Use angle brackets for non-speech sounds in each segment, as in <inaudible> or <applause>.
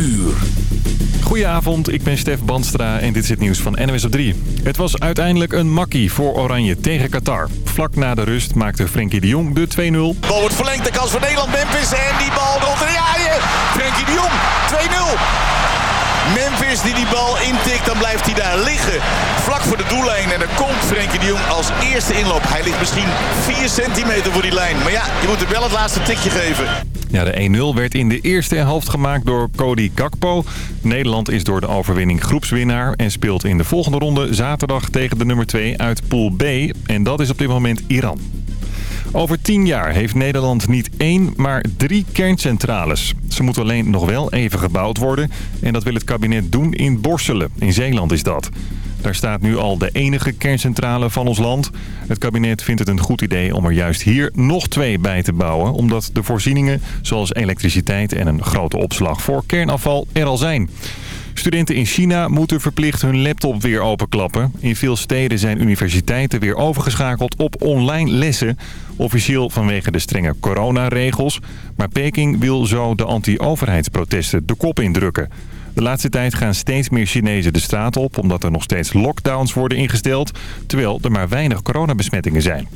uur. Goedenavond, ik ben Stef Banstra en dit is het nieuws van NWS op 3. Het was uiteindelijk een makkie voor Oranje tegen Qatar. Vlak na de rust maakte Frenkie de Jong de 2-0. Bal wordt verlengd, de kans voor Nederland, Memphis en die bal rolt er. Ja, ja, Frenkie de Jong, 2-0. Memphis die die bal intikt, dan blijft hij daar liggen. Vlak voor de doellijn en dan komt Frenkie de Jong als eerste inloop. Hij ligt misschien 4 centimeter voor die lijn. Maar ja, je moet hem wel het laatste tikje geven. Ja, de 1-0 werd in de eerste helft gemaakt door Cody Gakpo. Nederland is door de overwinning groepswinnaar... en speelt in de volgende ronde zaterdag tegen de nummer 2 uit Pool B. En dat is op dit moment Iran. Over tien jaar heeft Nederland niet één, maar drie kerncentrales. Ze moeten alleen nog wel even gebouwd worden. En dat wil het kabinet doen in Borselen. In Zeeland is dat. Daar staat nu al de enige kerncentrale van ons land. Het kabinet vindt het een goed idee om er juist hier nog twee bij te bouwen... omdat de voorzieningen, zoals elektriciteit en een grote opslag voor kernafval, er al zijn. Studenten in China moeten verplicht hun laptop weer openklappen. In veel steden zijn universiteiten weer overgeschakeld op online lessen. Officieel vanwege de strenge coronaregels. Maar Peking wil zo de anti-overheidsprotesten de kop indrukken. De laatste tijd gaan steeds meer Chinezen de straat op... omdat er nog steeds lockdowns worden ingesteld... terwijl er maar weinig coronabesmettingen zijn.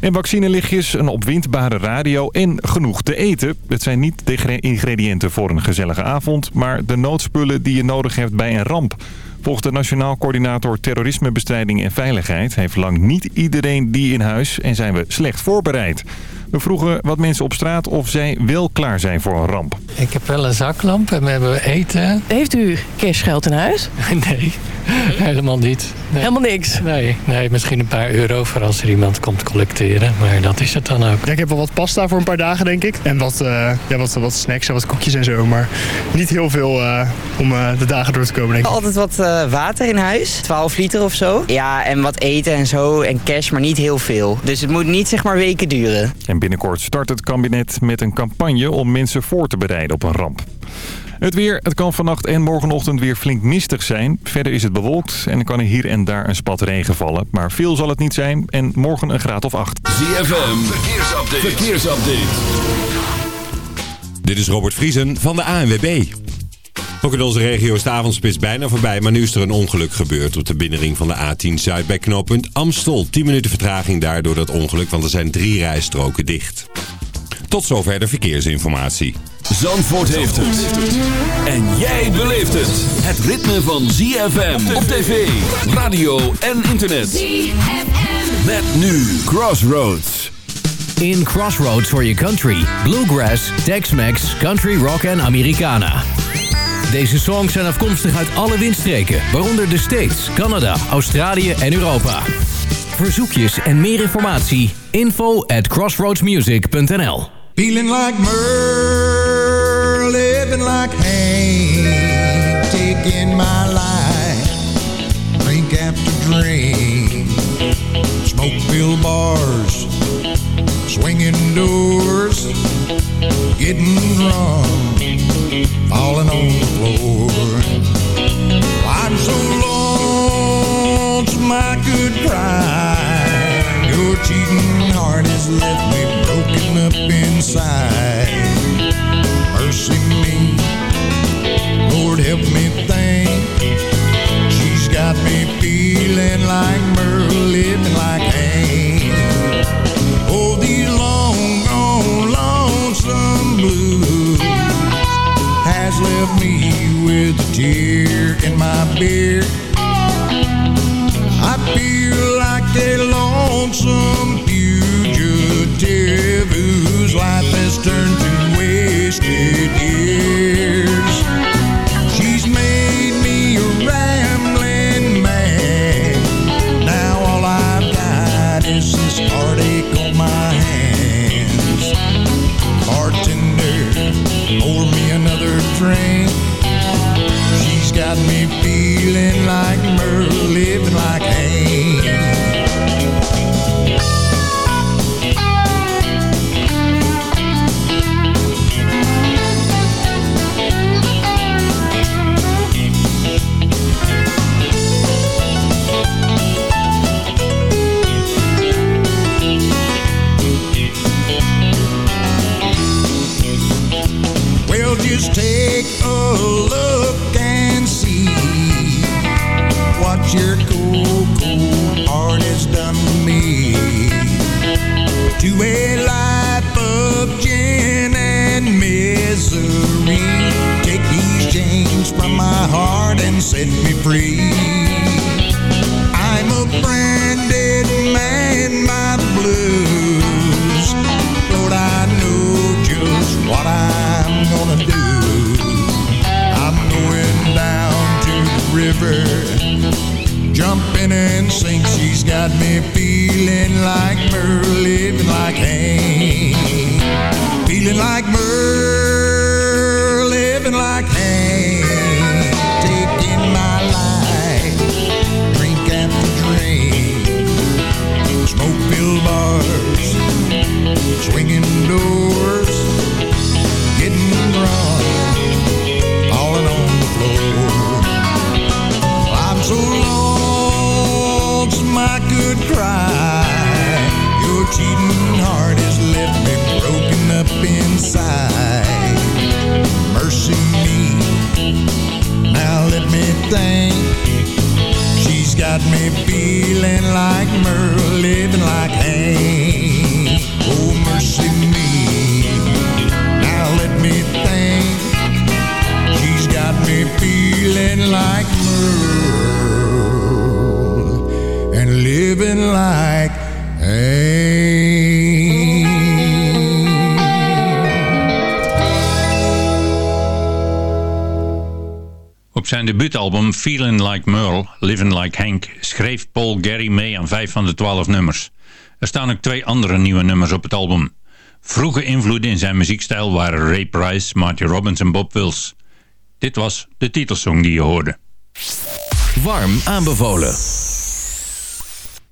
En vaccinelichtjes, een opwindbare radio en genoeg te eten. Het zijn niet de ingrediënten voor een gezellige avond... maar de noodspullen die je nodig hebt bij een ramp. Volgens de Nationaal Coördinator Terrorismebestrijding en Veiligheid... heeft lang niet iedereen die in huis en zijn we slecht voorbereid. We vroegen wat mensen op straat of zij wel klaar zijn voor een ramp. Ik heb wel een zaklamp en we hebben eten. Heeft u kerstgeld in huis? <laughs> Nee, helemaal niet. Nee. Helemaal niks? Nee, nee, misschien een paar euro voor als er iemand komt collecteren. Maar dat is het dan ook. Ja, ik heb wel wat pasta voor een paar dagen, denk ik. En wat, uh, ja, wat, wat snacks en wat koekjes en zo. Maar niet heel veel uh, om uh, de dagen door te komen, denk ik. Altijd wat water in huis. 12 liter of zo. Ja, en wat eten en zo. En cash, maar niet heel veel. Dus het moet niet zeg maar weken duren. En binnenkort start het kabinet met een campagne om mensen voor te bereiden op een ramp. Het weer, het kan vannacht en morgenochtend weer flink mistig zijn. Verder is het bewolkt en er kan er hier en daar een spat regen vallen. Maar veel zal het niet zijn en morgen een graad of 8. ZFM, verkeersupdate. verkeersupdate. Dit is Robert Vriesen van de ANWB. Ook in onze regio is de avondspits bijna voorbij, maar nu is er een ongeluk gebeurd op de binnenring van de A10 Zuid bij knooppunt Amstel. 10 minuten vertraging daar door dat ongeluk, want er zijn drie rijstroken dicht. Tot zover de verkeersinformatie. Zandvoort heeft het. En jij beleeft het. Het ritme van ZFM op tv, radio en internet. ZFM. Met nu Crossroads. In Crossroads for your country. Bluegrass, Tex-Mex, Country Rock en Americana. Deze songs zijn afkomstig uit alle windstreken, waaronder de States, Canada, Australië en Europa. Verzoekjes en meer informatie, info at crossroadsmusic.nl Feeling like Merle, living like Hank, taking my life, drink after drink, smoke-filled bars, swinging doors, getting drunk, falling on the floor. I'm so lonesome I could cry. Your cheating heart has left me broken up inside. Mercy me, like Merle, living like Hank, feeling like Merle, think. She's got me feeling like Merle, living like Hank. Oh, mercy me, now let me think. She's got me feeling like Merle and living like zijn debuutalbum Feeling Like Merle, Living Like Hank schreef Paul Gary mee aan vijf van de twaalf nummers. Er staan ook twee andere nieuwe nummers op het album. Vroege invloeden in zijn muziekstijl waren Ray Price, Marty Robbins en Bob Wills. Dit was de titelsong die je hoorde. Warm aanbevolen.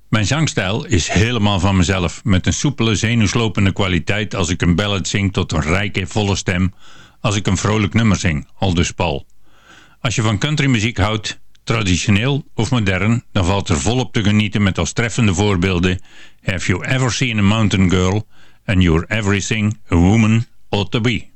Mijn zangstijl is helemaal van mezelf, met een soepele, zenuwslopende kwaliteit als ik een ballad zing tot een rijke, volle stem, als ik een vrolijk nummer zing, aldus Paul. Als je van countrymuziek houdt, traditioneel of modern, dan valt er volop te genieten met als treffende voorbeelden Have You Ever Seen a Mountain Girl and You're Everything a Woman Ought to Be.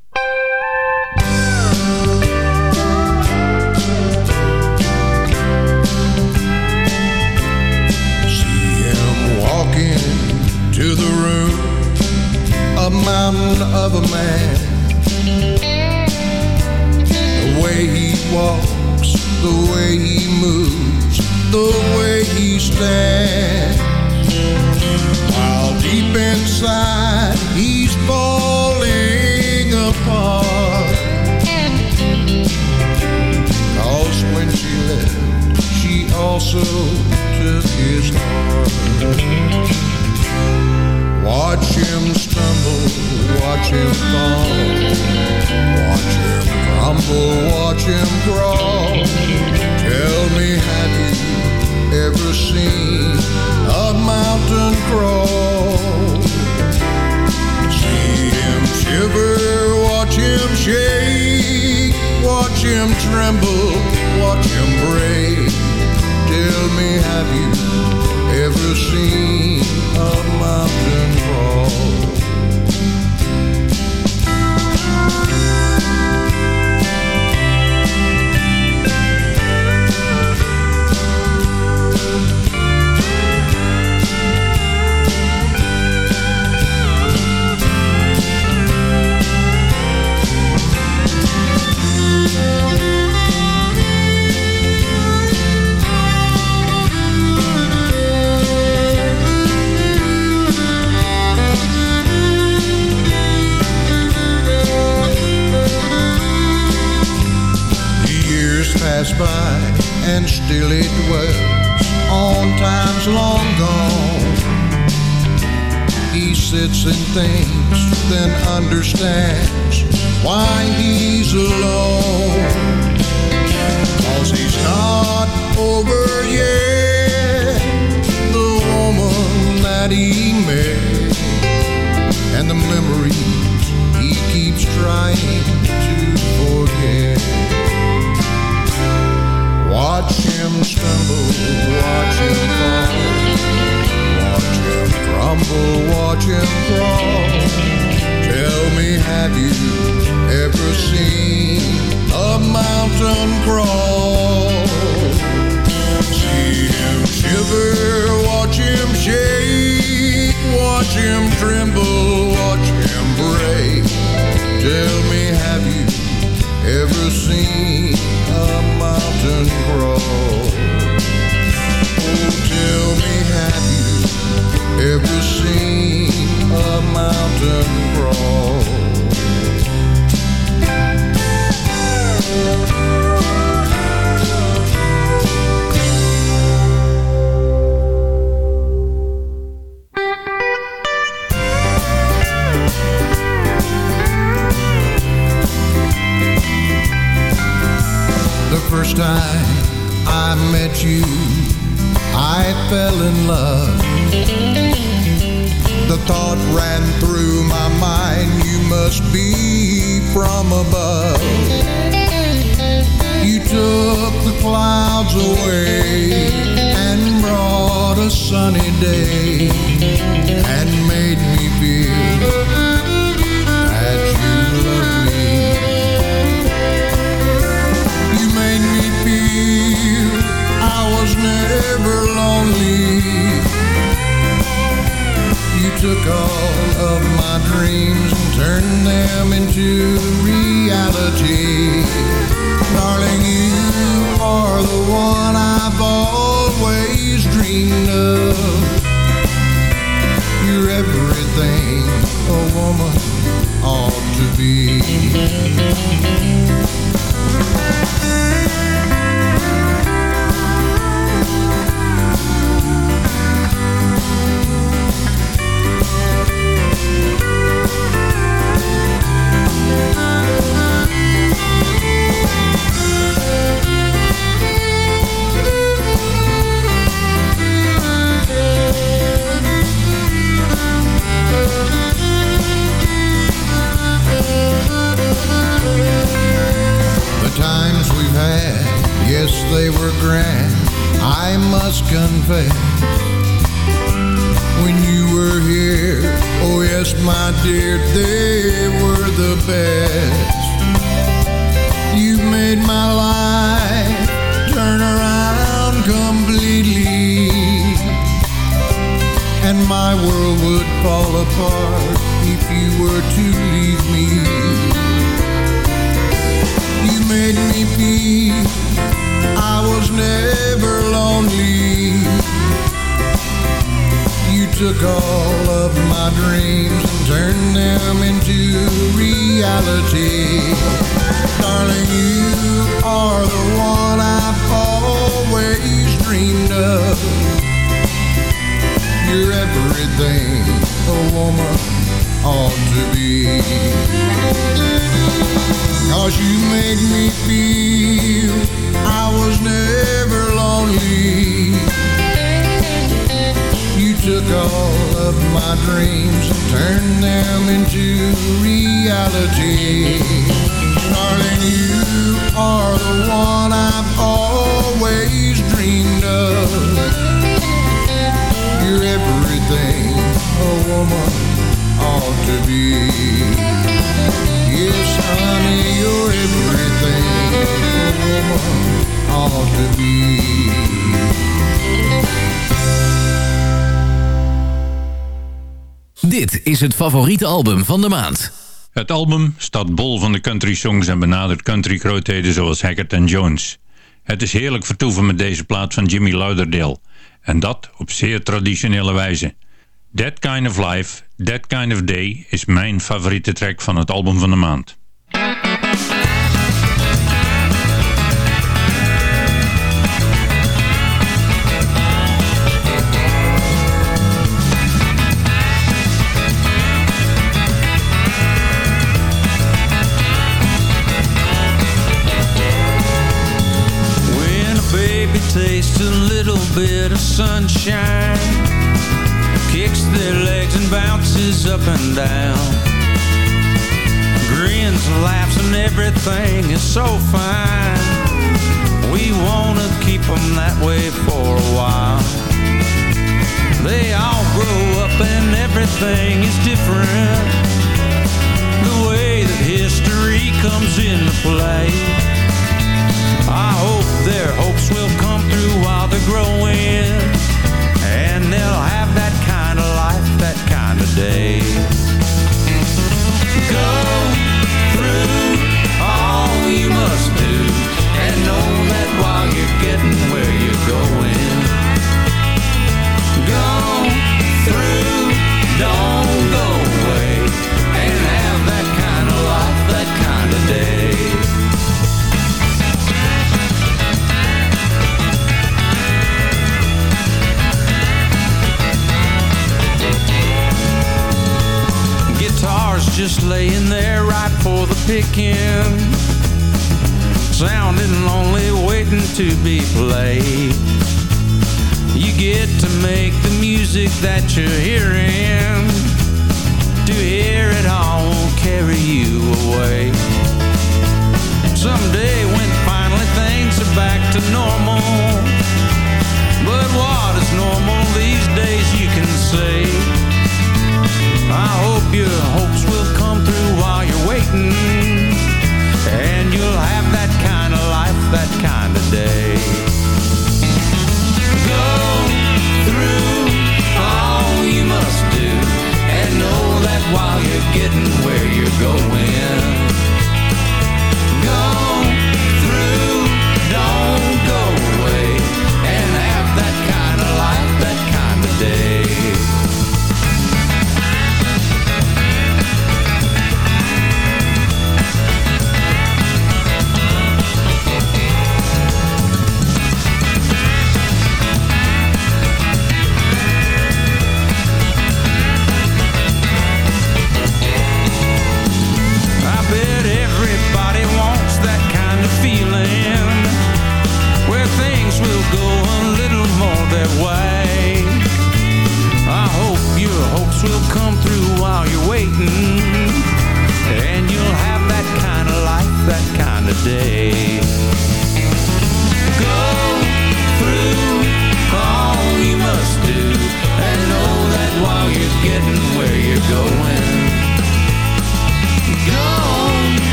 He sits and thinks, then understands why he's alone. Cause he's not over yet the woman that he met and the memories he keeps trying to forget. Watch him stumble, watch him fall, crumble, watch him crawl. Tell me, have you ever seen a mountain crawl? See him shiver, watch him shake, watch him tremble, watch him break. Tell me, have you ever seen a mountain crawl? ever seen a mountain grow? The thought ran through my mind, you must be from above. You took the clouds away and brought a sunny day ought to be. Cause you made me feel I was never lonely. You took all of my dreams and turned them into reality. Darling, you are the one I've always dreamed of. You're everything a woman Dit is het favoriete album van de maand. Het album staat bol van de country songs en benadert country grootheden zoals Haggard en Jones. Het is heerlijk vertoeven met deze plaat van Jimmy Lauderdale. En dat op zeer traditionele wijze. That Kind of Life, That Kind of Day is mijn favoriete track van het album van de maand. When baby tastes a little bit of sunshine, and down, grins laughs and everything is so fine. We wanna keep them that way for a while. They all grow up and everything is different. The way that history comes into play.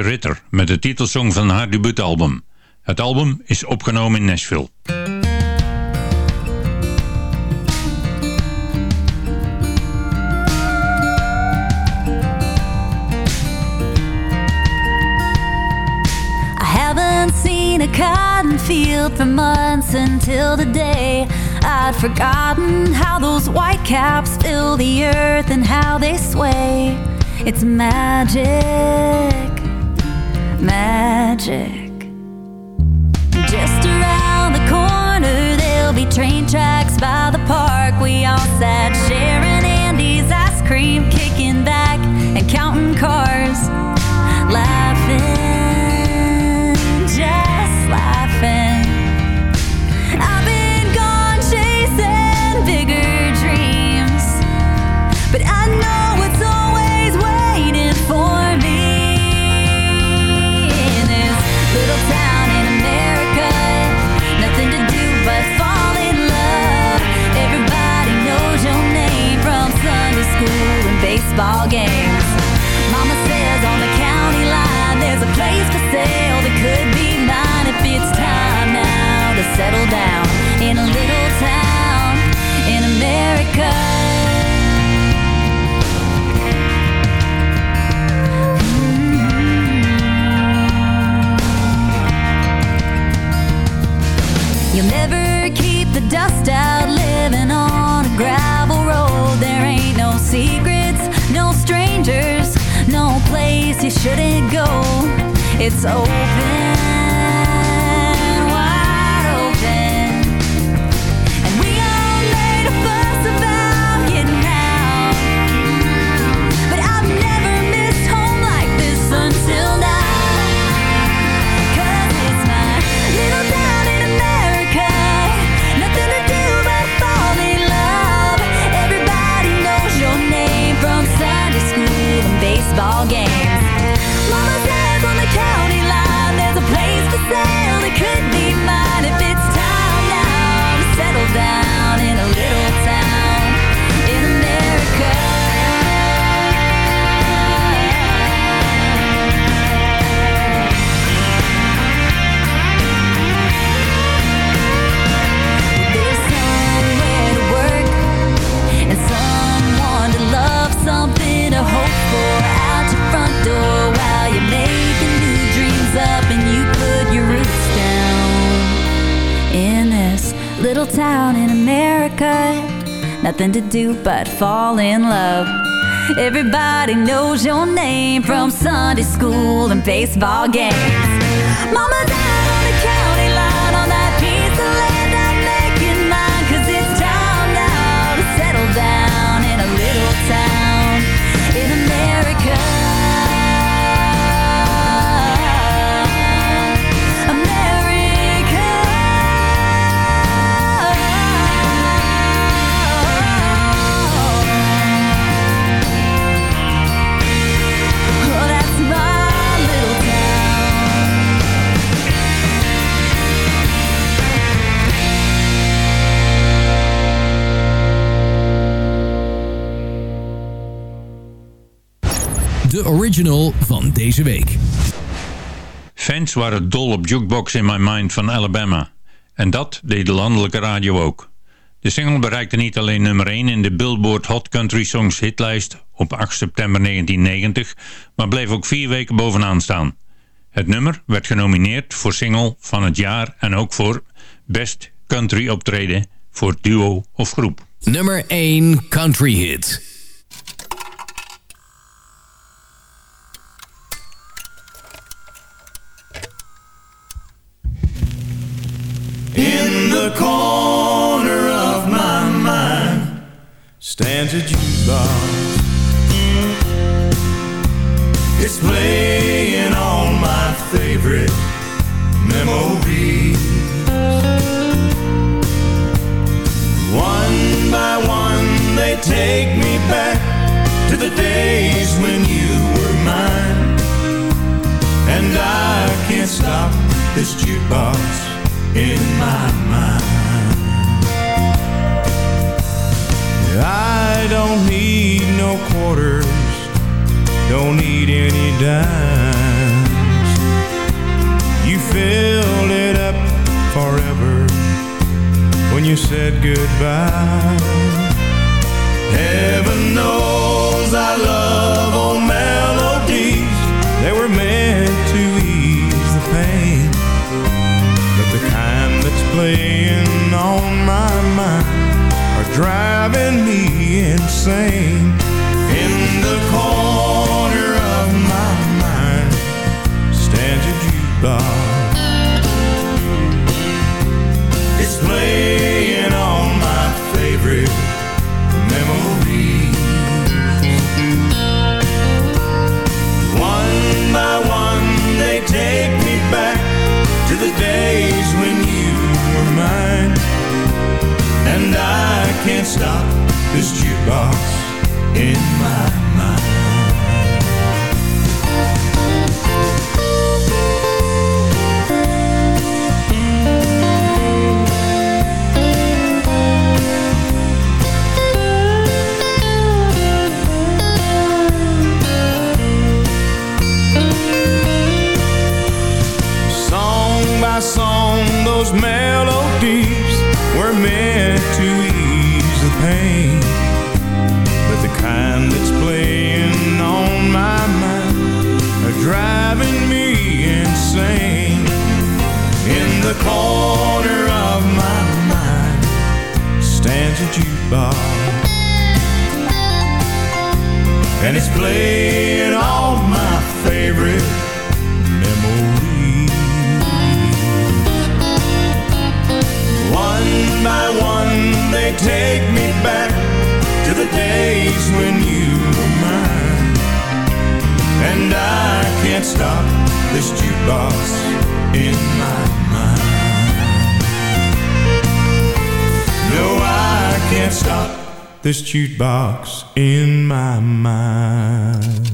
Ritter met de titelsong van haar debuutalbum. Het album is opgenomen in Nashville. A cotton field for months until today. I'd forgotten how those white caps fill the earth and how they sway. It's magic. magic. Just around the corner, there'll be train tracks by the park. We all sat sharing Andy's ice cream, kicking back and counting cars, laughing. Haircut. Nothing to do but fall in love. Everybody knows your name from Sunday school and baseball games. Mama De original van deze week. Fans waren dol op Jukebox in My Mind van Alabama. En dat deed de landelijke radio ook. De single bereikte niet alleen nummer 1 in de Billboard Hot Country Songs hitlijst op 8 september 1990, maar bleef ook vier weken bovenaan staan. Het nummer werd genomineerd voor single van het jaar en ook voor Best Country optreden voor duo of groep. Nummer 1 country hit. In the corner of my mind stands a jukebox. It's playing all my favorite memories. One by one, they take me back to the days when you were mine. And I can't stop this jukebox in my mind. I don't need no quarters, don't need any dimes. You filled it up forever when you said goodbye. Heaven knows I love old melodies. They were meant playing on my mind are driving me insane. In the corner of my mind stands a jukebox. It's playing all my favorite memories. One by one, they take me back to the days can't stop this jukebox in my driving me insane. In the corner of my mind stands a jukebox. And it's playing all my favorite memories. One by one, they take me back to the days when you were mine. And I can't stop this jukebox in my mind. No, I can't stop this jukebox in my mind.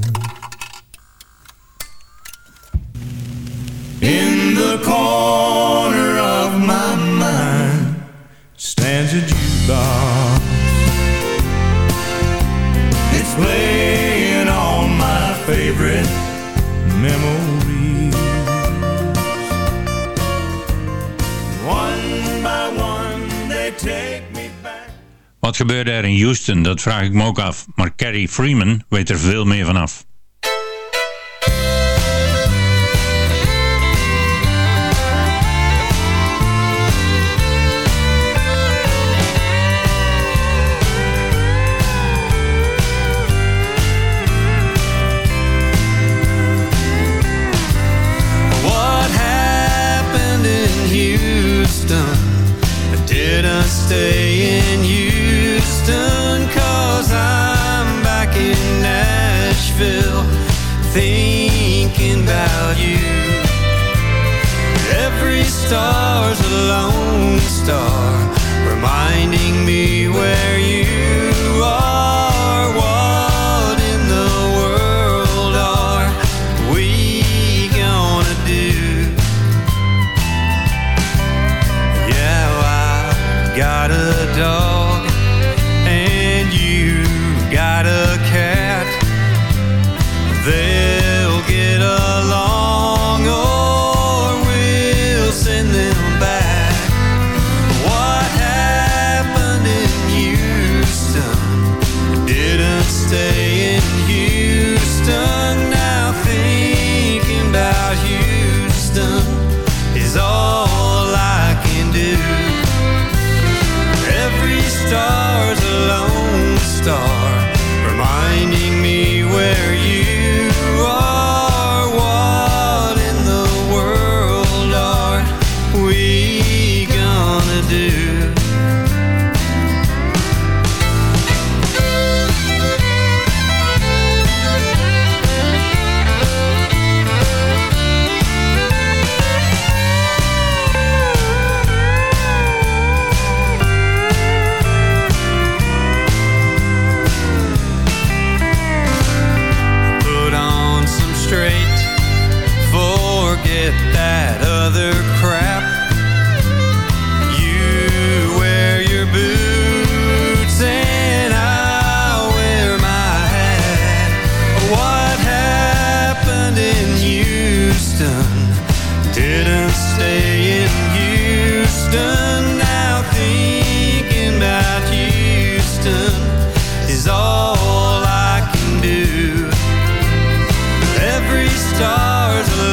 In the corner of my mind stands a jukebox. It's playing Wat gebeurde er in Houston, dat vraag ik me ook af. Maar Carrie Freeman weet er veel meer van af.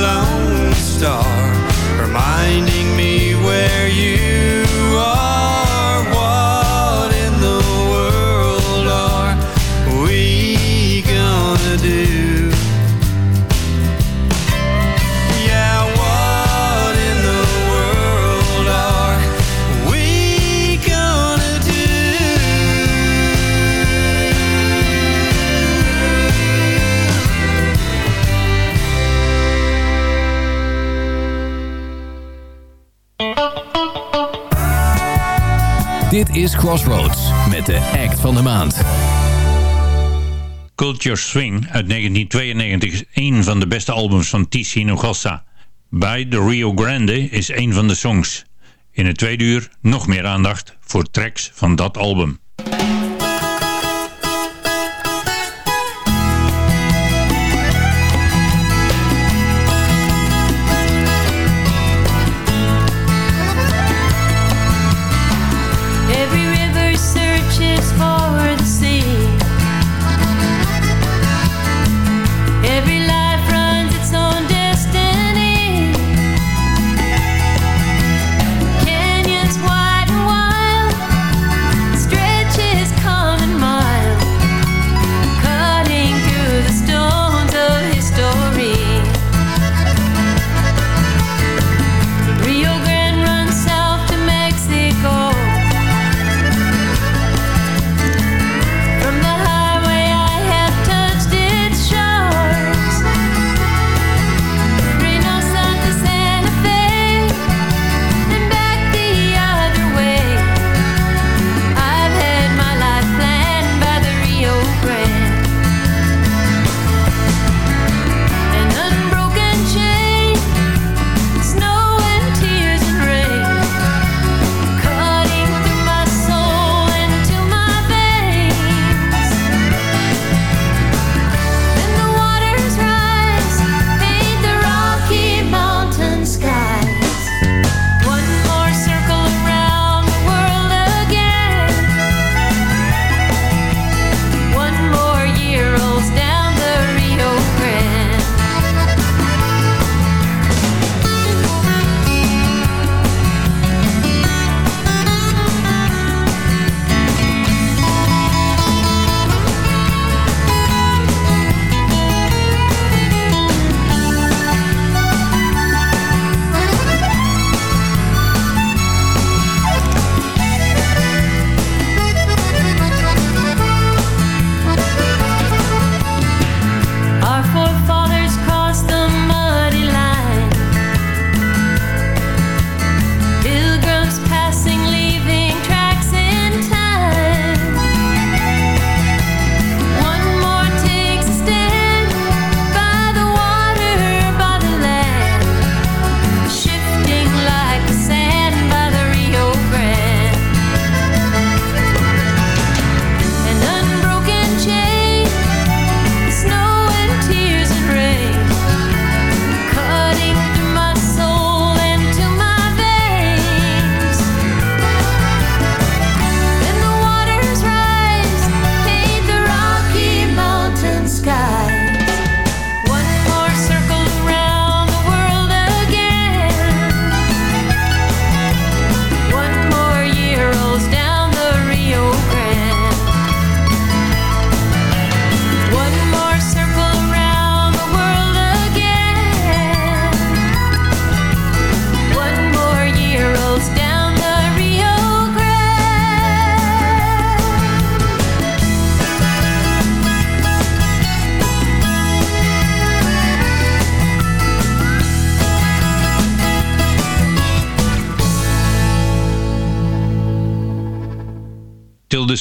lone star Reminding me where you Crossroads met de act van de maand. Culture Swing uit 1992 is één van de beste albums van T.C. Nogassa. Bij The Rio Grande is één van de songs. In het tweede uur nog meer aandacht voor tracks van dat album.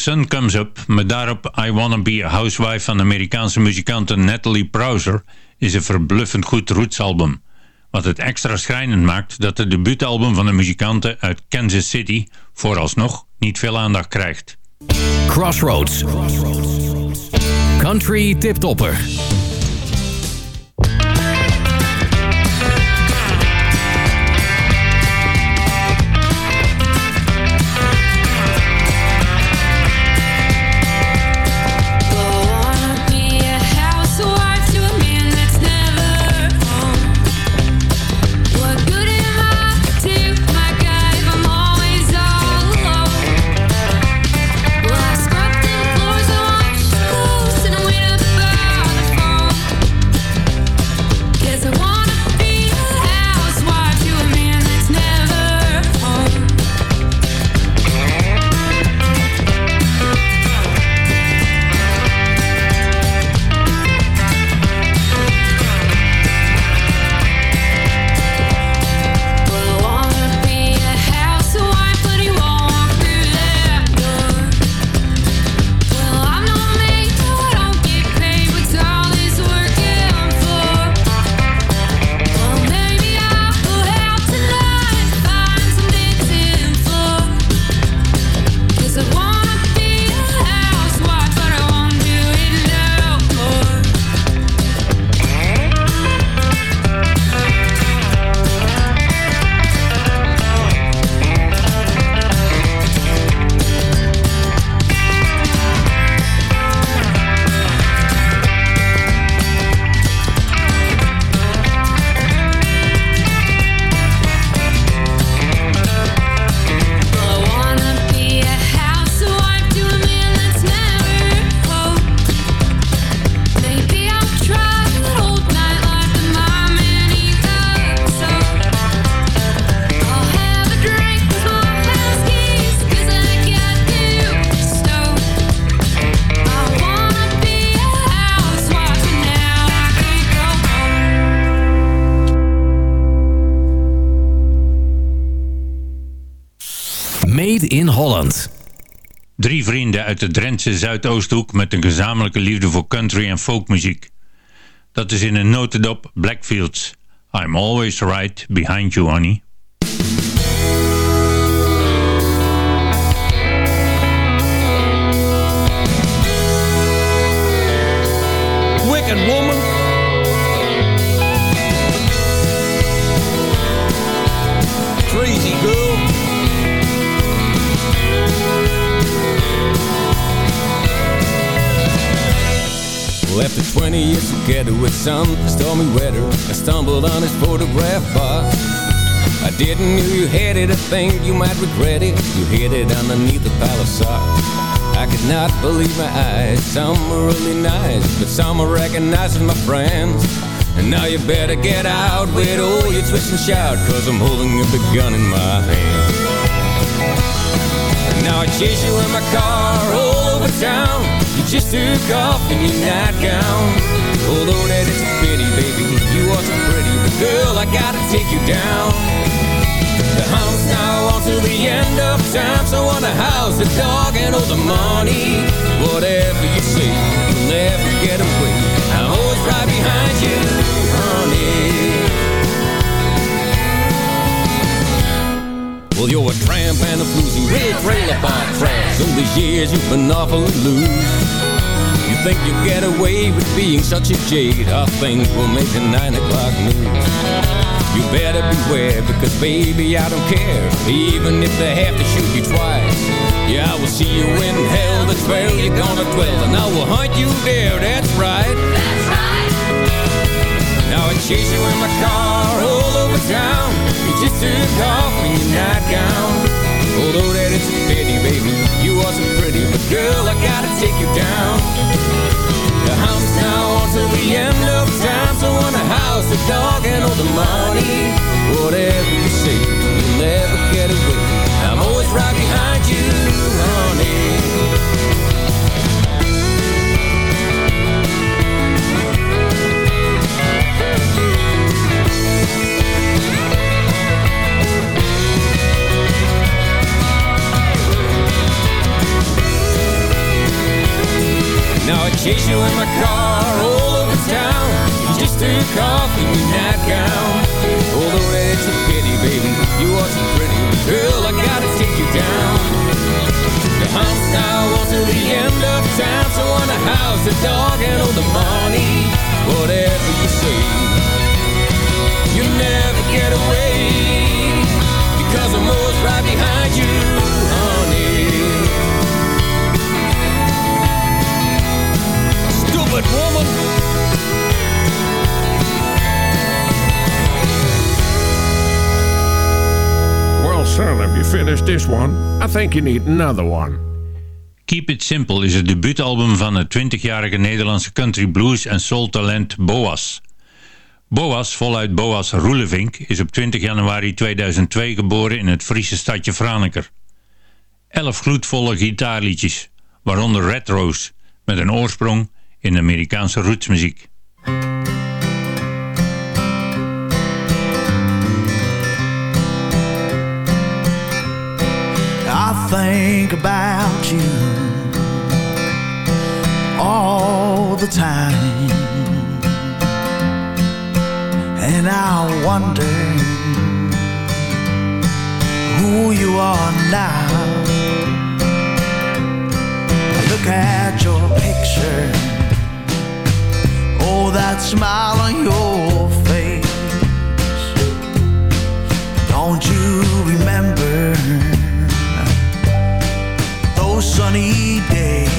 Sun Comes Up, met daarop I Wanna Be a Housewife van Amerikaanse muzikante Natalie Prowser, is een verbluffend goed rootsalbum. Wat het extra schrijnend maakt dat het debuutalbum van de muzikanten uit Kansas City vooralsnog niet veel aandacht krijgt. Crossroads. Country tiptopper. Uit de Drentse Zuidoosthoek met een gezamenlijke liefde voor country en folkmuziek. Dat is in een notendop Blackfields. I'm always right behind you, honey. After 20 years together with some stormy weather, I stumbled on his photograph box. I didn't know you had it, I think you might regret it. You hid it underneath a pile of socks. I could not believe my eyes. Some were really nice, but some I recognizing my friends. And now you better get out with all your twist and shout, cause I'm holding a big gun in my hand. Now I chase you in my car all over town. Just took off in your nightgown. Although that it's a pity, baby, you are so pretty, but girl, I gotta take you down. The house now on to the end of time, so on the house, the dog, and all the money. Whatever you say, you'll never get away. I'm always right behind you, honey. Well, you're a tramp and a floozy, real trailer park trash. All these years you've been awfully loose. You think you get away with being such a jade? I think we'll make the nine o'clock news. You better beware, because baby, I don't care. Even if they have to shoot you twice. Yeah, I will see you in hell, that's where you're gonna dwell. And I will hunt you there, that's right. That's right. Now I chase you in my car all over town. You just took off in your nightgown. Although that it's a pity, baby, you so pretty, but girl, I gotta take you down. The house now to the end of time, so on the house, the dog, and all the money. Whatever you say, you'll never get away. I'm always right behind you, honey. Now I chase you in my car all over town. Just took off in your nightgown. Although it's a pity, baby, you are so pretty. Girl, I gotta take you down. The house now was to the end of town. So on the house, the dog, and all the money. Whatever you say, you never get away. Because I'm always right behind you, Woman. Well, son, have you finished this one? I think you need another one. Keep It Simple is het debuutalbum van het 20-jarige Nederlandse country blues en soul talent Boas. Boas, voluit Boas Roelevink, is op 20 januari 2002 geboren in het Friese stadje Franeker. Elf gloedvolle gitaarliedjes, waaronder Red Rose, met een oorsprong in Amerikaanse rootsmuziek. I think about you all the time, and I wonder who you are now. Look at your picture, oh, that smile on your face. Don't you remember? those sunny days.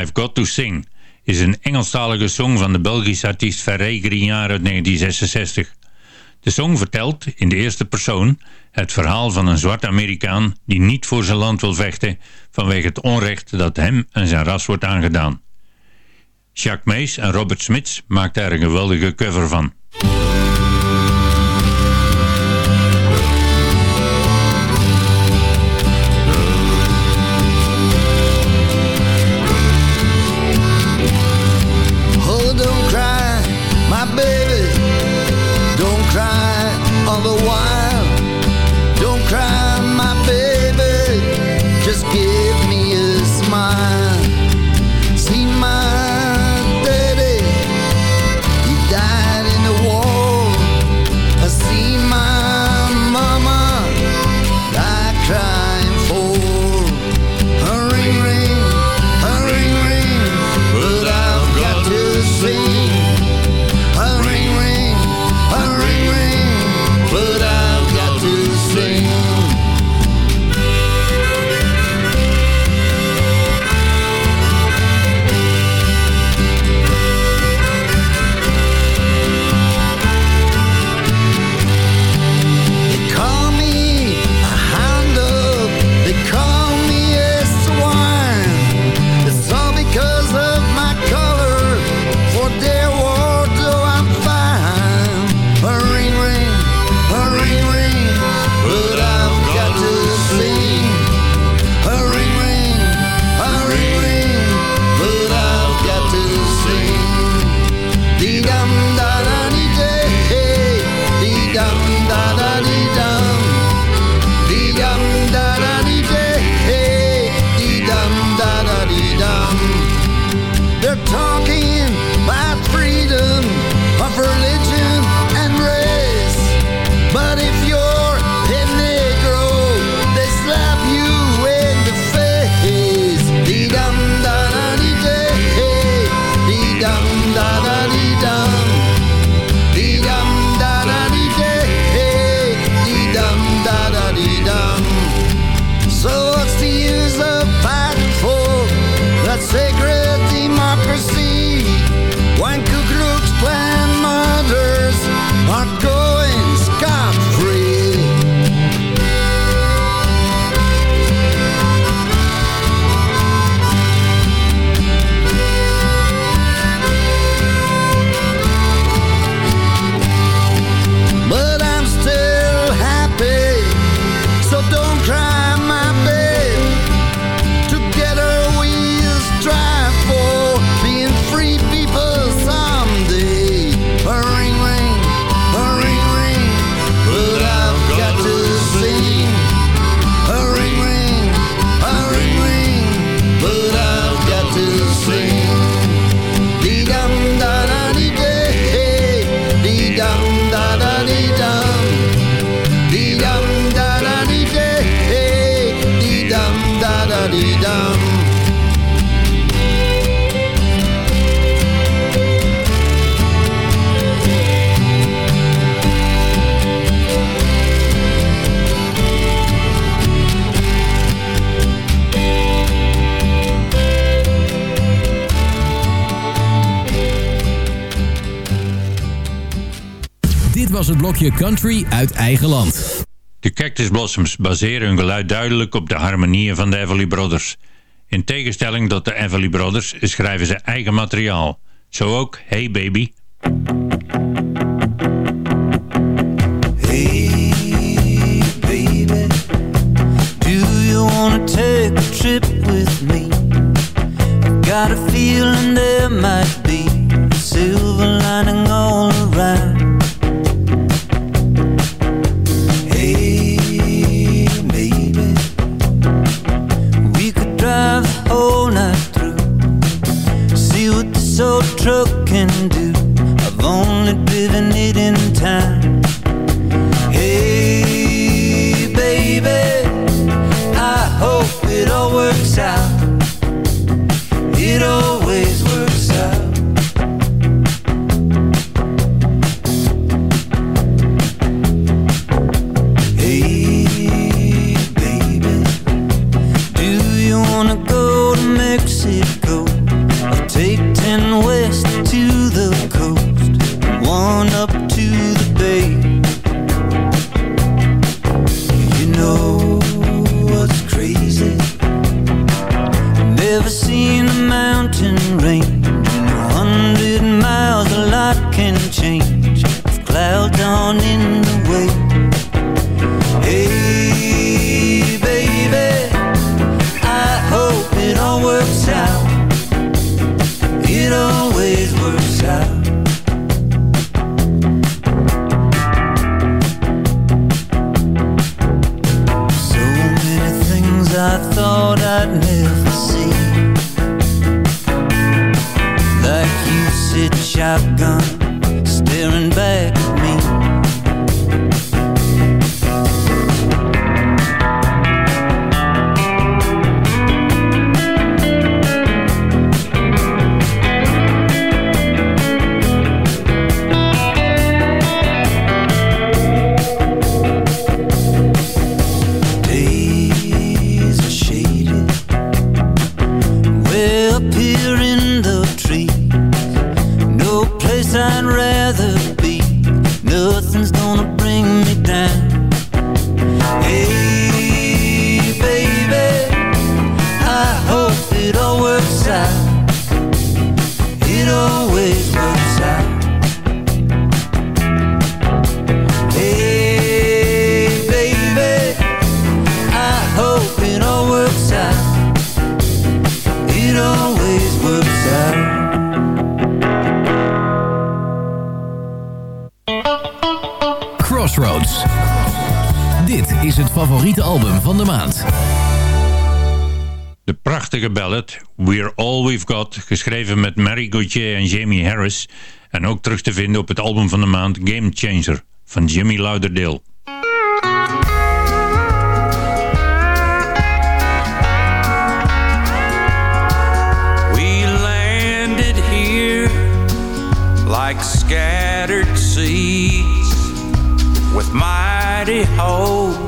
I've Got to Sing is een Engelstalige song van de Belgische artiest Ferré Grignard uit 1966. De song vertelt, in de eerste persoon, het verhaal van een zwarte Amerikaan die niet voor zijn land wil vechten vanwege het onrecht dat hem en zijn ras wordt aangedaan. Jacques Mees en Robert Smits maakten er een geweldige cover van. was het blokje country uit eigen land. De Cactus Blossoms baseren hun geluid duidelijk op de harmonieën van de Everly Brothers. In tegenstelling tot de Everly Brothers schrijven ze eigen materiaal. Zo ook Hey Baby. Hey baby, do you wanna take a trip with me? Got a feeling there might be a silver lining all around time. met Mary Gauthier en Jamie Harris en ook terug te vinden op het album van de maand Game Changer van Jimmy Lauderdale. We landed like scattered seeds with mighty hope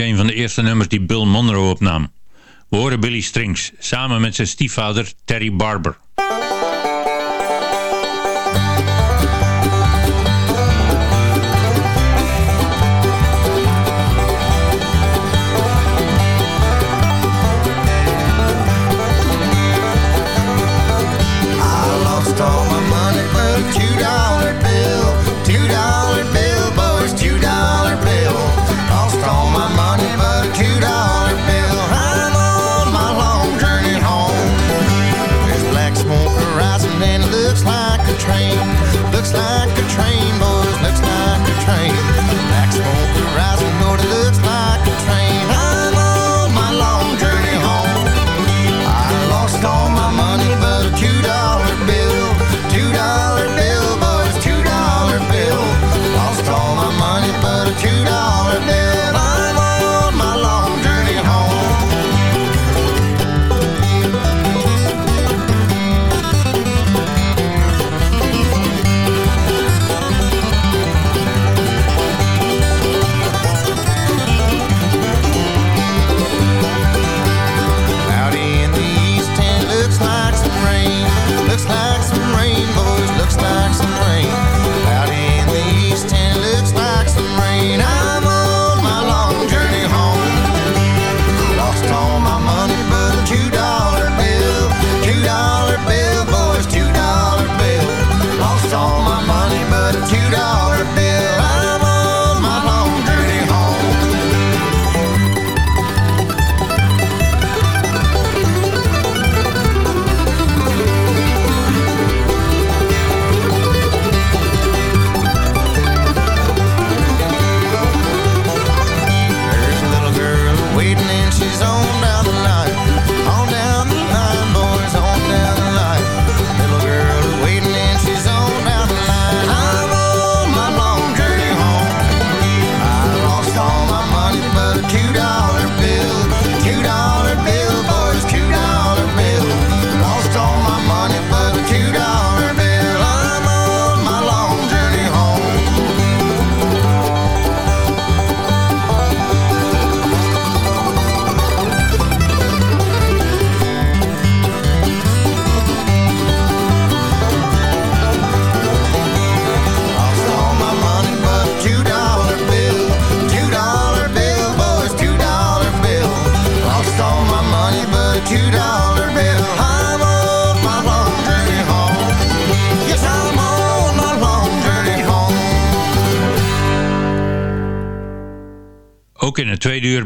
een van de eerste nummers die Bill Monroe opnam. We horen Billy Strings samen met zijn stiefvader Terry Barber.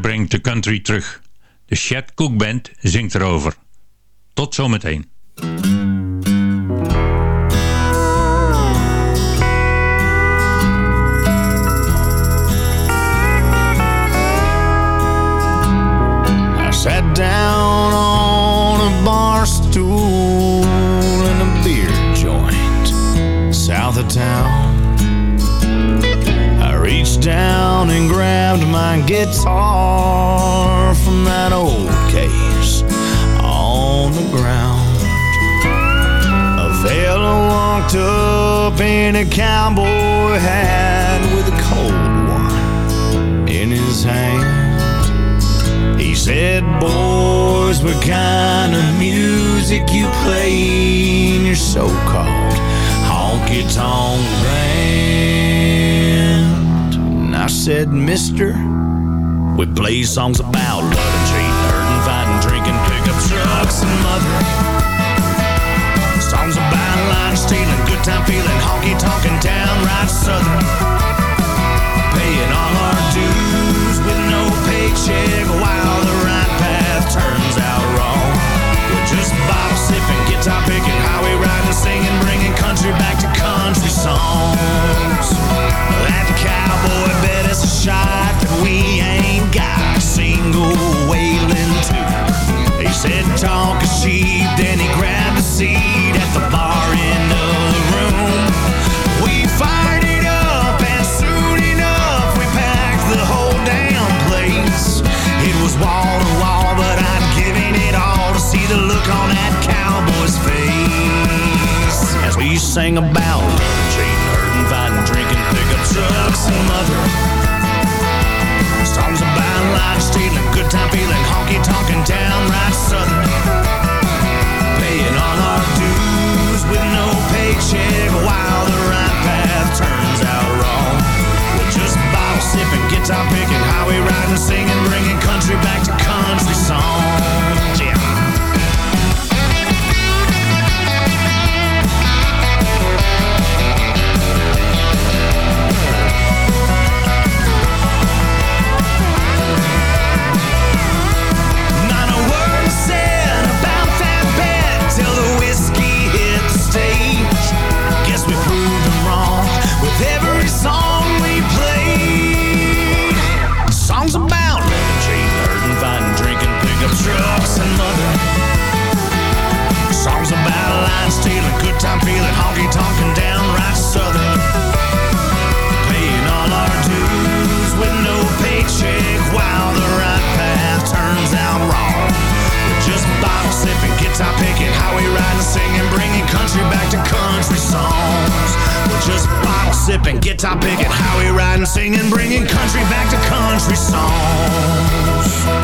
Brengt de country terug. De Chet Cook Band zingt erover. Tot zometeen. Guitar from that old case on the ground. A fella walked up in a cowboy hat with a cold one in his hand. He said, Boys, what kind of music you play in your so called honky tonk band? And I said, Mister, we play songs about love and cheating, hurting, fighting, drinking, pickup trucks, and mother. Songs about lying, stealing, good time feeling, honky tonkin' downright southern. Sang about cheating, hurting, fighting, drinking, pickup trucks, and mother. Songs about life stealing, good time feeling, honky tonkin' downright southern. Paying all our dues with no paycheck while the right path turns out wrong. We're just bottle sipping, guitar picking, highway riding, singing, bringing country back to country songs. Feeling, honky tonkin' downright southern. Paying all our dues with no paycheck while the right path turns out wrong. We're just bottle sipping, guitar picking, highway riding, singing, bringing country back to country songs. We're just bottle sipping, guitar picking, highway riding, singing, bringing country back to country songs.